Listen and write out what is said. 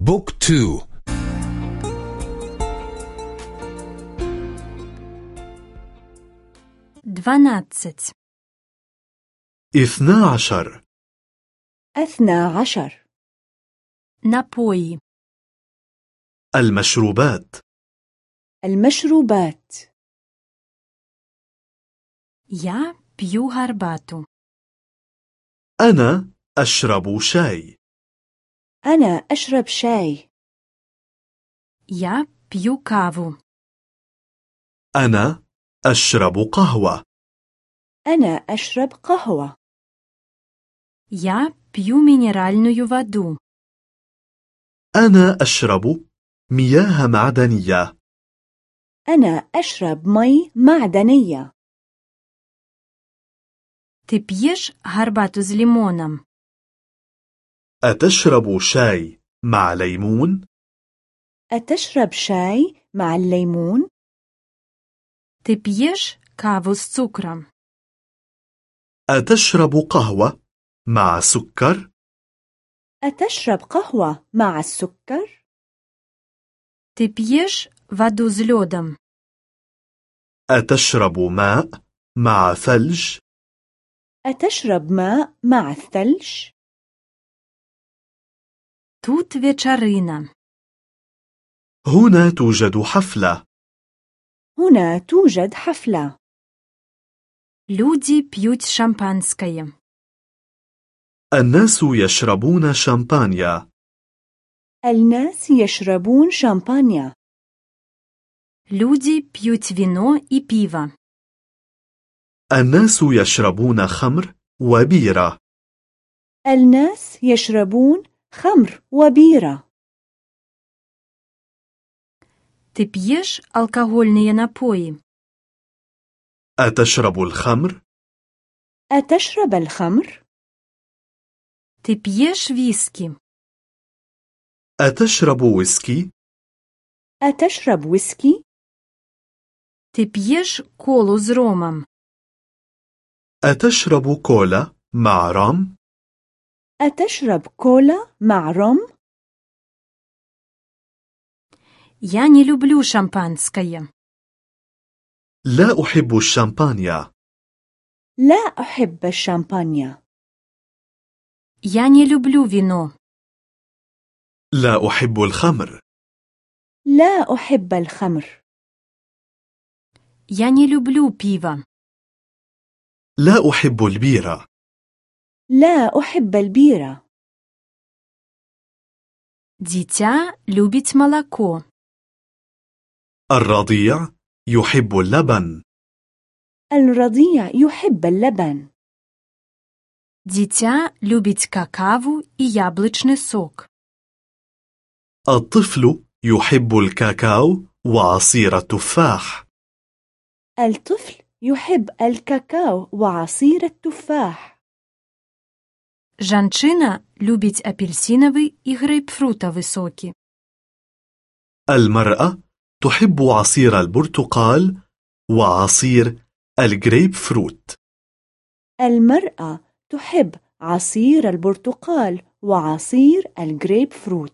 Book two дванаццаць اثنى عشر اثنى عشر Напоі المشروبات المشروبات Я п'ю гарбату أنا أشرب شاي أنا أشرب شاي я п'ю каву أنا أشرب قهوة أنا أشرب قهوة я п'ю мінеральну воду أنا أشرب مياه معدنية أنا أشرب مي معدنية ти п'єш гарбату з лімоном أتشرب شاي مع ليمون؟ أتشرب شاي مع الليمون؟ ти п'єш каву з цукром أتشرب قهوة مع سكر؟ أتشرب قهوة مع السكر؟ ти п'єш воду з льодом أتشرب ماء مع ثلج؟ أتشرب ماء مع الثلج؟ тут вечерина هنا توجد حفلة هنا توجد حفلة люди п'ють шампанське الناس يشربون شامبانيا الناس يشربون شامبانيا люди п'ють віно і пиво الناس يشربون خمر وبيرة الناس يشربون خمر وبيرة ти п'єш алкогольні напої أتشرب الخمر؟ أتشرب الخمر؟ ти п'єш віскі أتشرب ويسكي؟ أتشرب ويسكي؟ ти п'єш колу з ромом أتشرب كولا مع رام؟ أتشرب كولا مع روم؟ я не люблю шампанське لا أحب الشامبانيا لا أحب الشامبانيا я не люблю віно لا أحب الخمر لا أحب الخمر я не люблю пиво لا أحب البيرة لا أحب البيرة дитя любить молоко الرضيع يحب اللبن الرضيع يحب اللبن дитя любить какаву і яблучний сок الطفل يحب الكاكاو وعصير التفاح الطفل يحب الكاكاو وعصير التفاح жанчина любить апельсиновий і грейпфрутовий соки المرأة تحب عصير البرتقال وعصير الجريب فروت المرأة تحب عصير البرتقال وعصير الجريب فروت